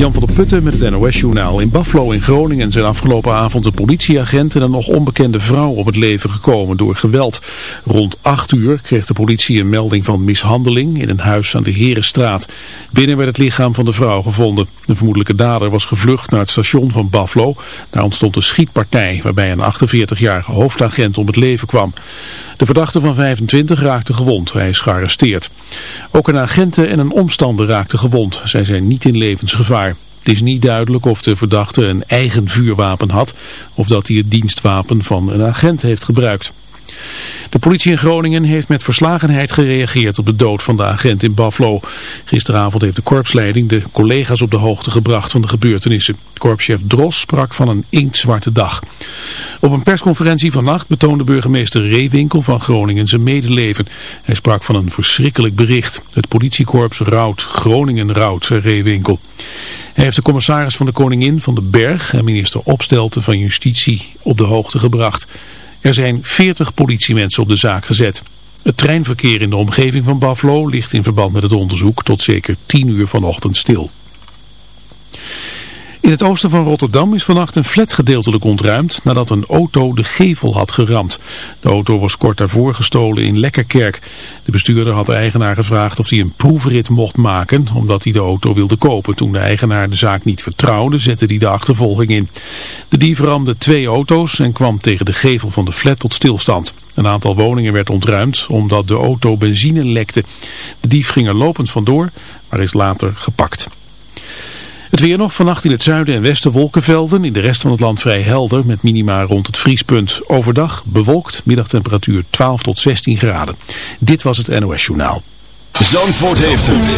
Jan van der Putten met het NOS-journaal. In Buffalo in Groningen zijn afgelopen avond een politieagent en een nog onbekende vrouw op het leven gekomen door geweld. Rond 8 uur kreeg de politie een melding van mishandeling in een huis aan de Herenstraat. Binnen werd het lichaam van de vrouw gevonden. De vermoedelijke dader was gevlucht naar het station van Buffalo. Daar ontstond een schietpartij waarbij een 48-jarige hoofdagent om het leven kwam. De verdachte van 25 raakte gewond. Hij is gearresteerd. Ook een agenten en een omstander raakten gewond. Zij zijn niet in levensgevaar. Is niet duidelijk of de verdachte een eigen vuurwapen had of dat hij het dienstwapen van een agent heeft gebruikt. De politie in Groningen heeft met verslagenheid gereageerd op de dood van de agent in Buffalo. Gisteravond heeft de korpsleiding de collega's op de hoogte gebracht van de gebeurtenissen. Korpschef Dros sprak van een inktzwarte dag. Op een persconferentie vannacht betoonde burgemeester Reewinkel van Groningen zijn medeleven. Hij sprak van een verschrikkelijk bericht. Het politiekorps rouwt, Groningen rouwt, zei Reewinkel. Hij heeft de commissaris van de Koningin van de Berg en minister Opstelten van Justitie op de hoogte gebracht. Er zijn 40 politiemensen op de zaak gezet. Het treinverkeer in de omgeving van Buffalo ligt in verband met het onderzoek tot zeker 10 uur vanochtend stil. In het oosten van Rotterdam is vannacht een flat gedeeltelijk ontruimd nadat een auto de gevel had geramd. De auto was kort daarvoor gestolen in Lekkerkerk. De bestuurder had de eigenaar gevraagd of hij een proefrit mocht maken omdat hij de auto wilde kopen. Toen de eigenaar de zaak niet vertrouwde zette hij de achtervolging in. De dief ramde twee auto's en kwam tegen de gevel van de flat tot stilstand. Een aantal woningen werd ontruimd omdat de auto benzine lekte. De dief ging er lopend vandoor, maar is later gepakt. Het weer nog vannacht in het zuiden en westen wolkenvelden. In de rest van het land vrij helder met minima rond het vriespunt. Overdag bewolkt, middagtemperatuur 12 tot 16 graden. Dit was het NOS Journaal. Zandvoort heeft het.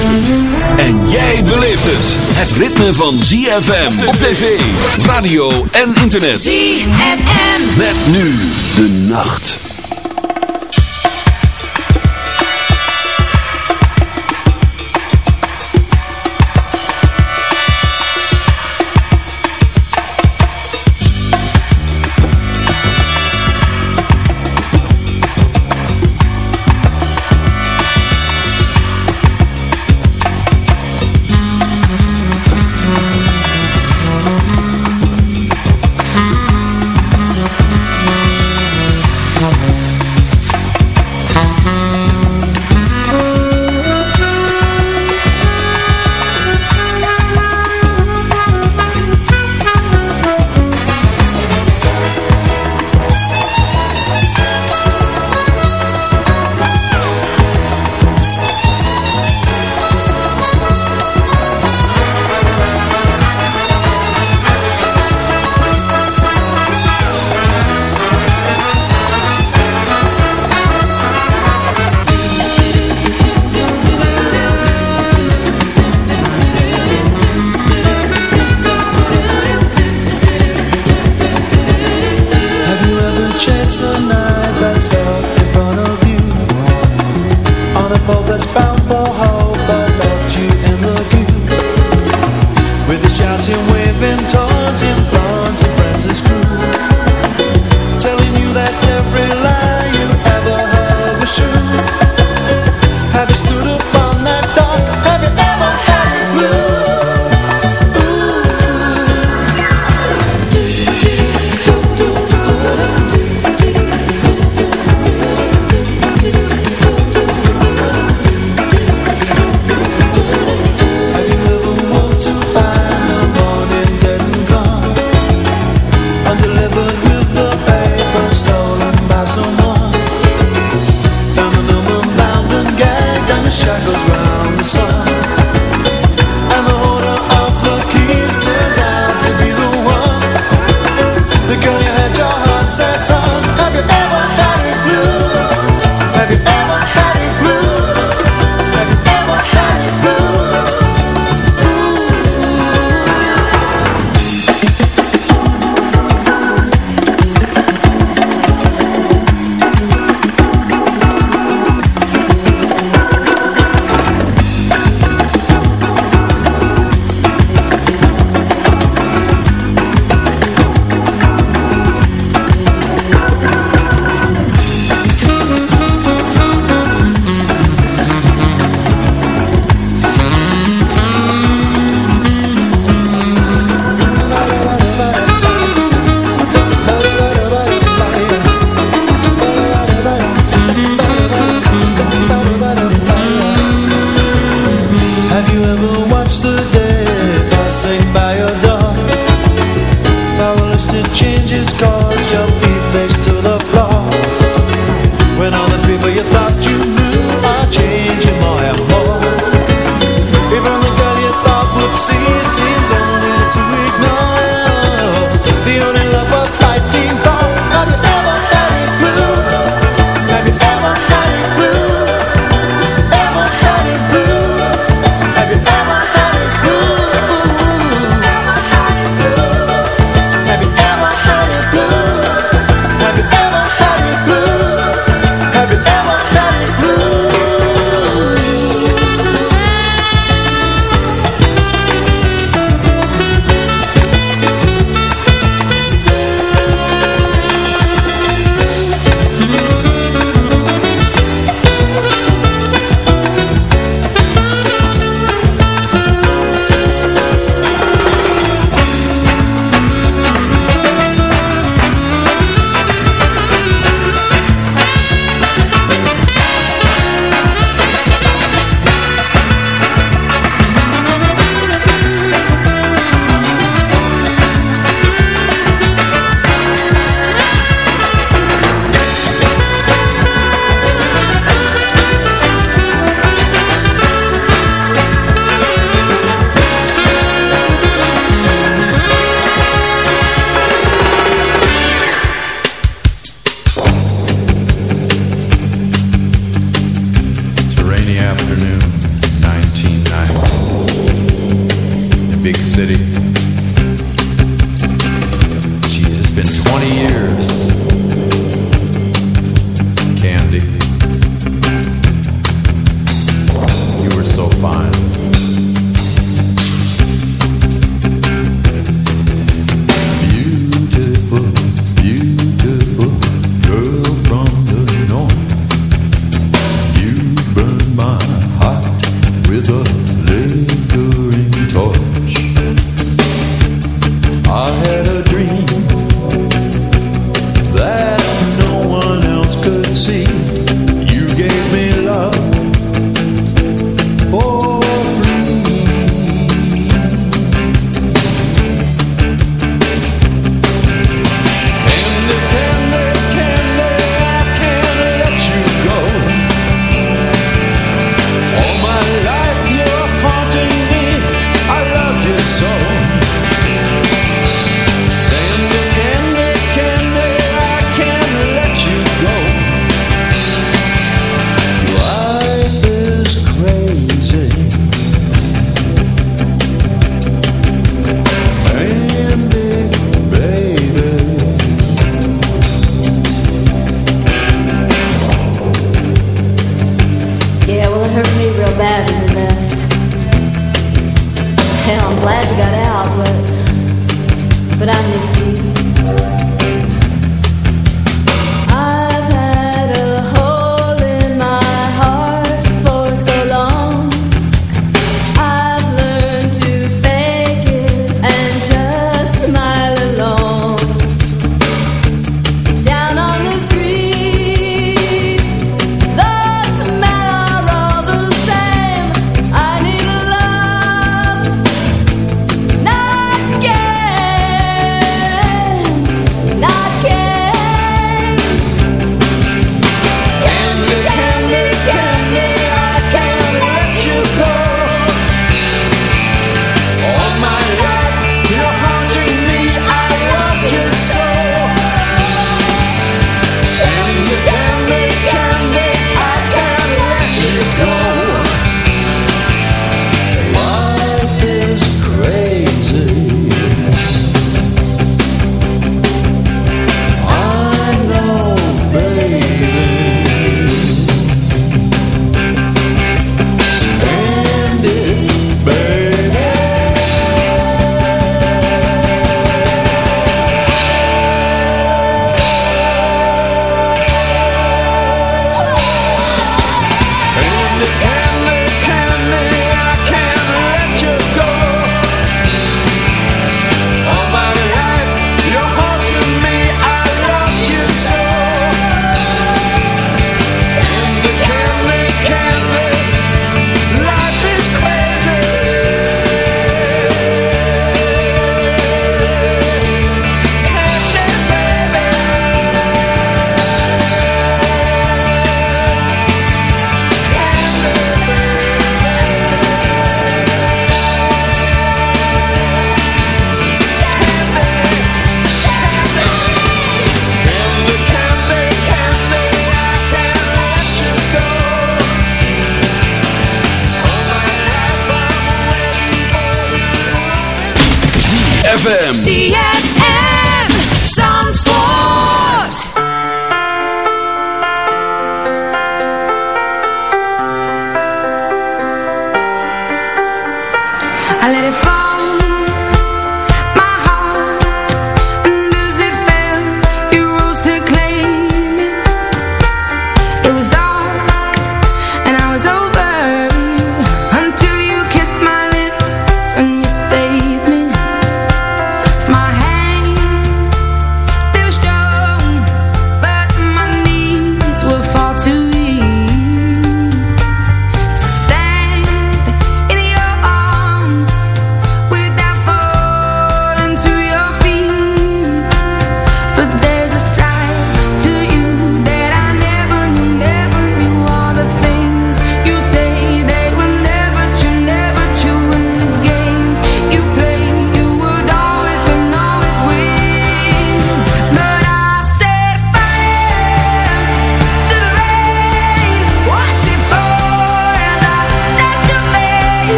En jij beleeft het. Het ritme van ZFM op tv, radio en internet. ZFM. Met nu de nacht.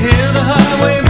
hear the highway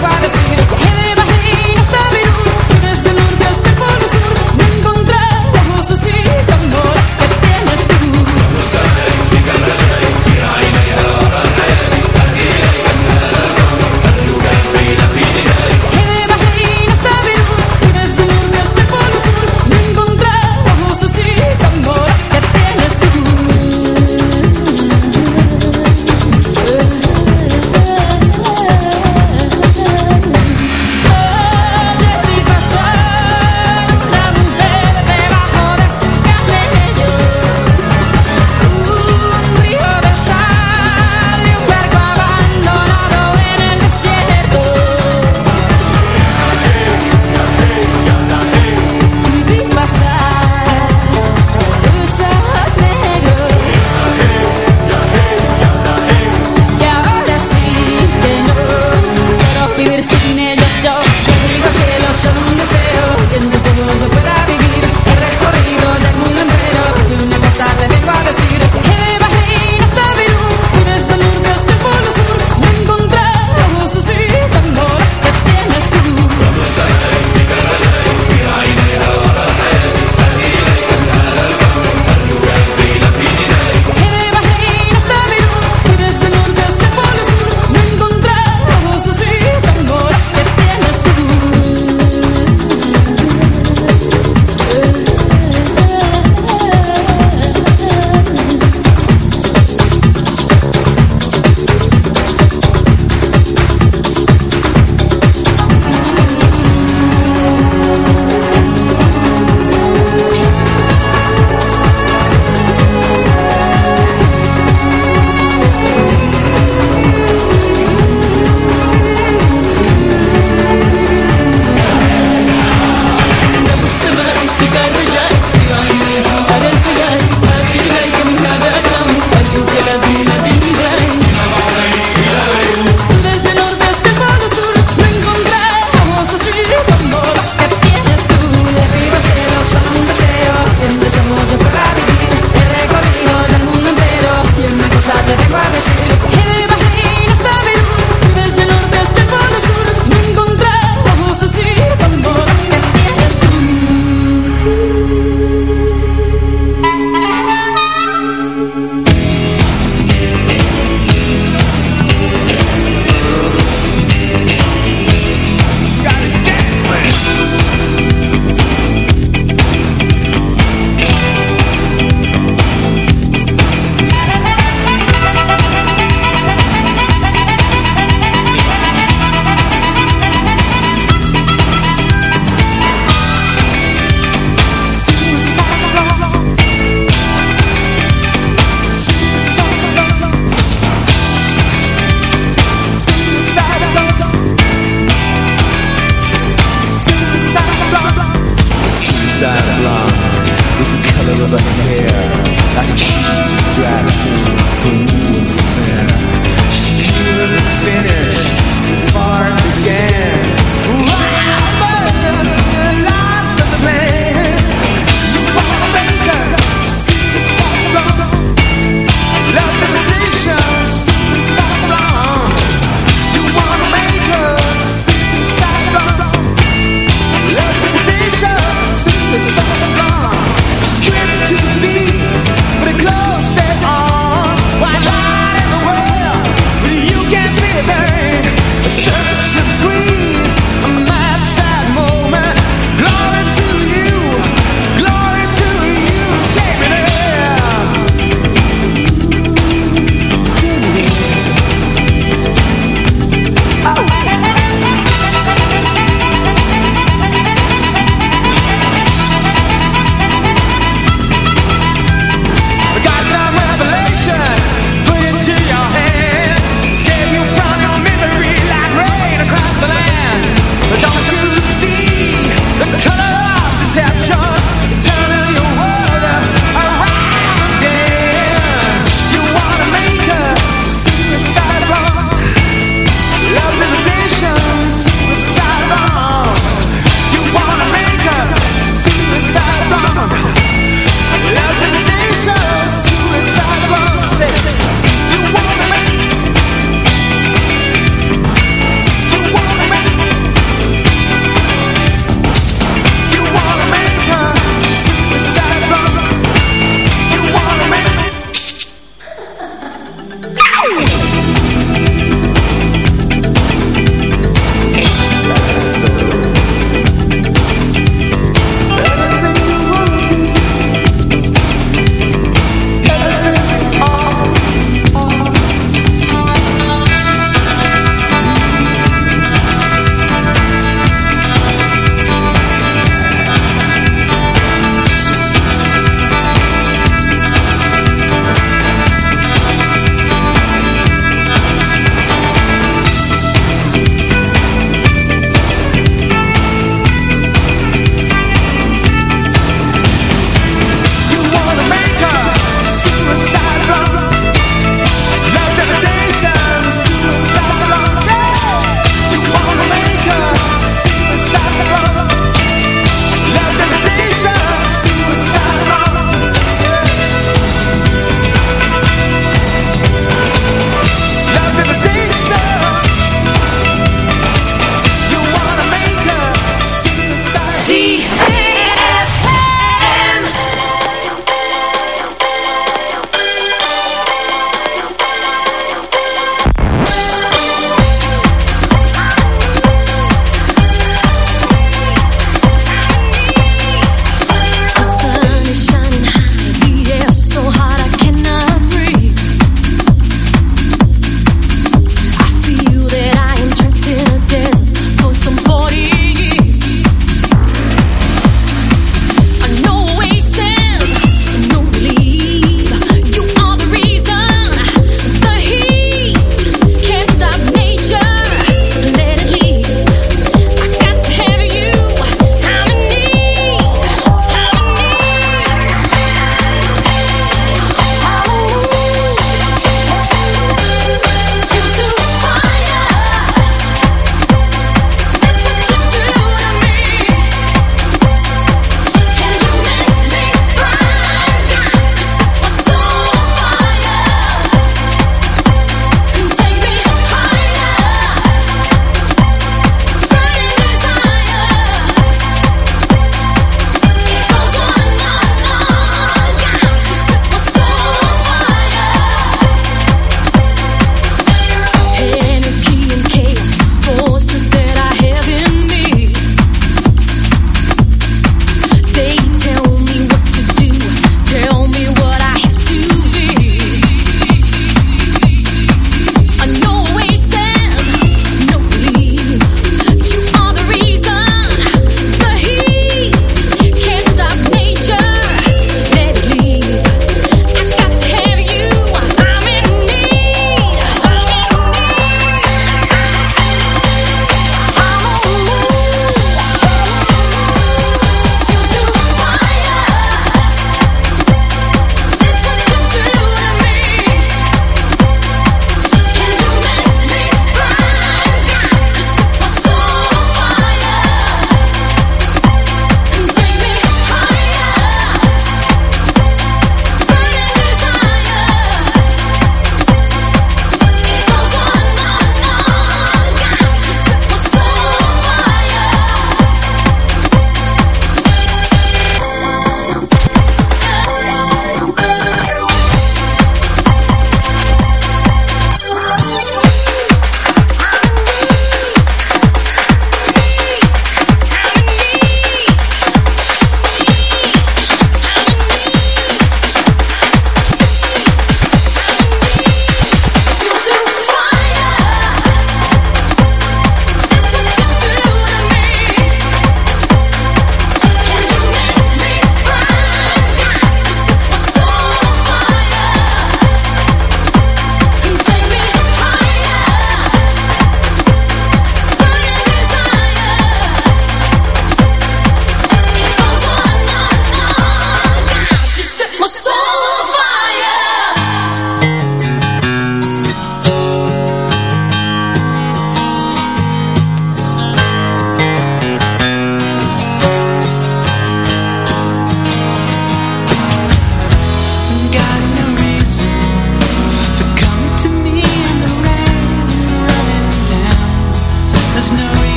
guarda-se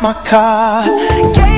my car.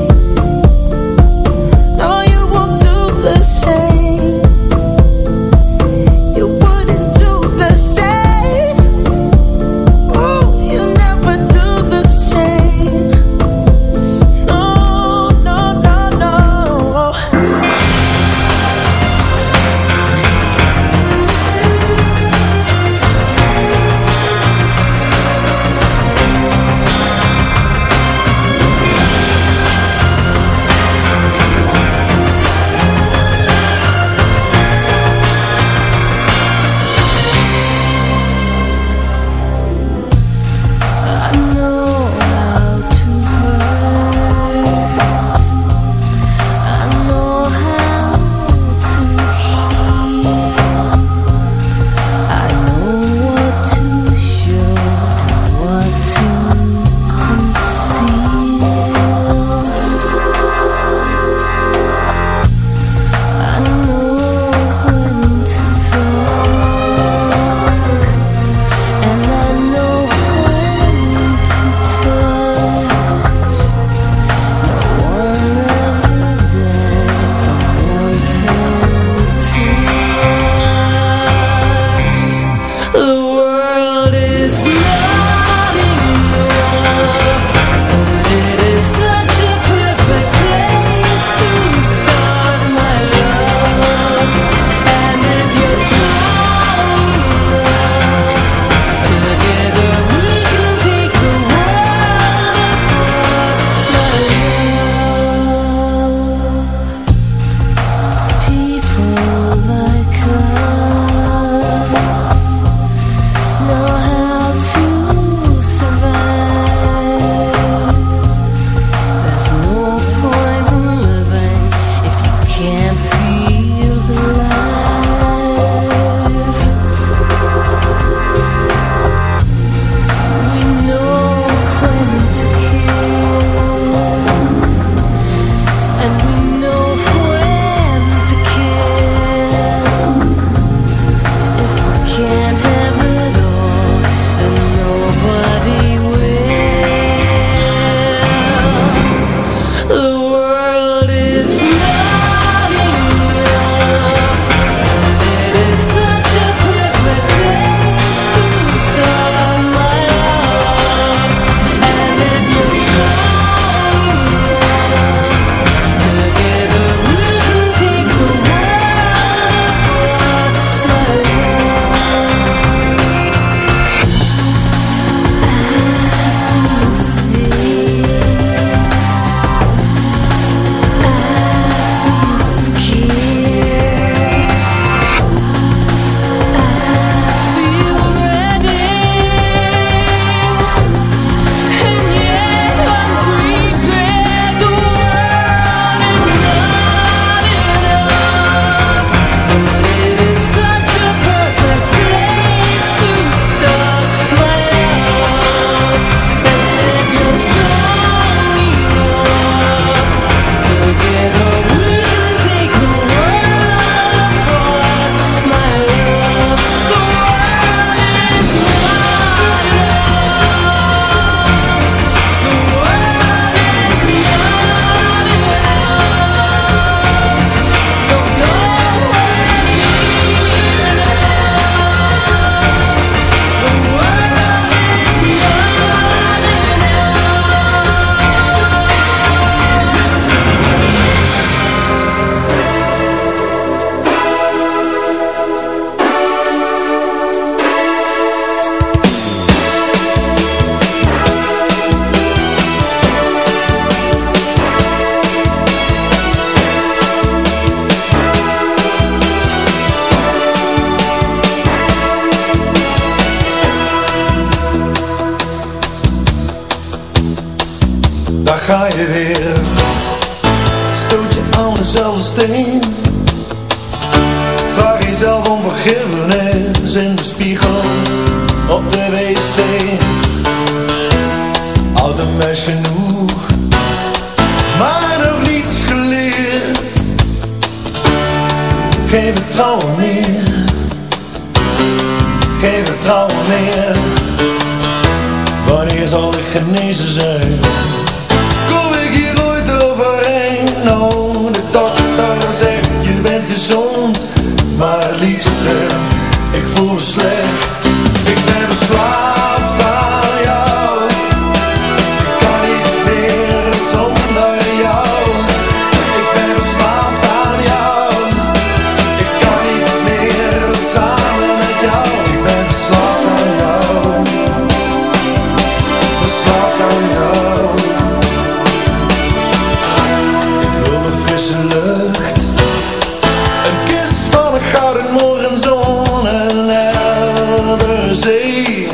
morgens on een helder zee.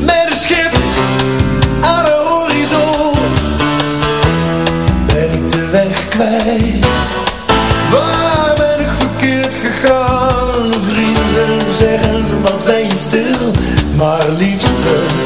Met een schip aan de horizon ben ik de weg kwijt. Waar ben ik verkeerd gegaan? Vrienden zeggen, wat ben je stil, maar liefste...